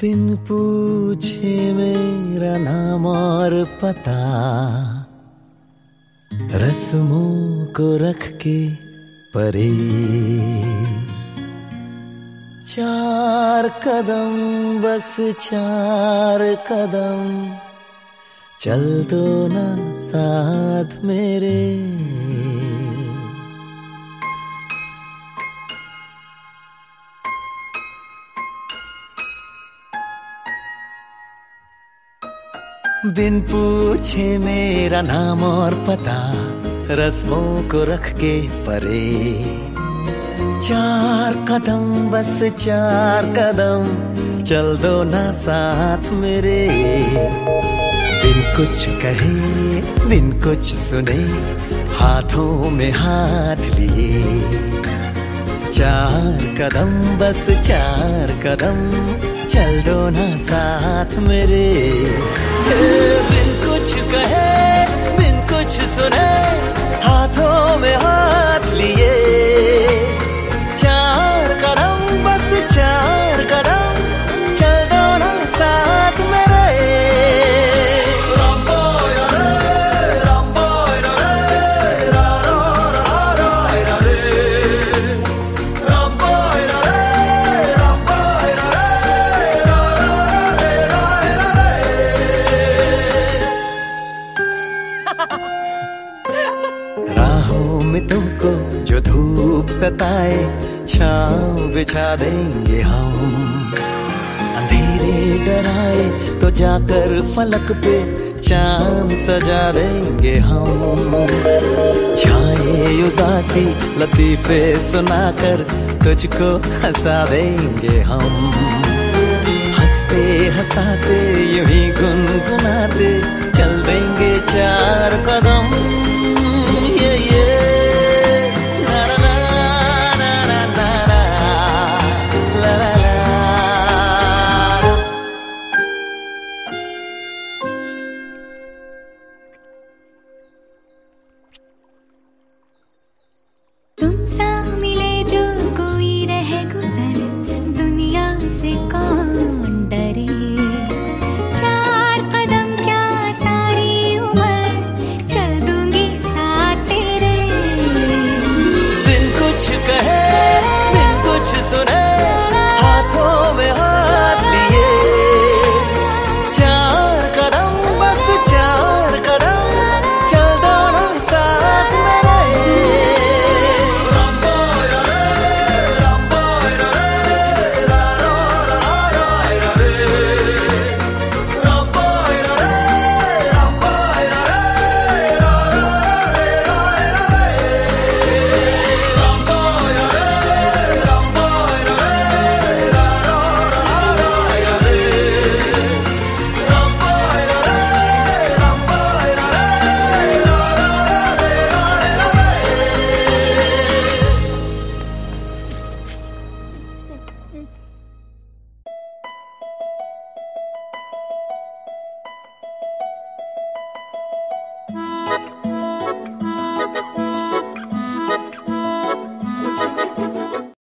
बिन पूछे मेरा नाम और पता, रस्मों को रख के परे। चार कदम, बस चार कदम, चल दो ना साथ मेरे। बिन पूछे मेरा नाम और पता, रस्मों को रख के परे। चार कदम, बस चार कदम, चल दो ना साथ मेरे। बिन कुछ कहे बिन कुछ सुने, हाथों में हाथ लिए। चार कदम, बस चार कदम चल दो ना साथ मेरे। दिल कुछ कहे धूप सताए, छाँव बिछा देंगे हम। अंधेरे डराए तो जाकर फलक पे चाँद सजा देंगे हम। छाए उदासी, लतीफे सुनाकर तुझको हंसा देंगे हम। हँसते हंसाते यूँ se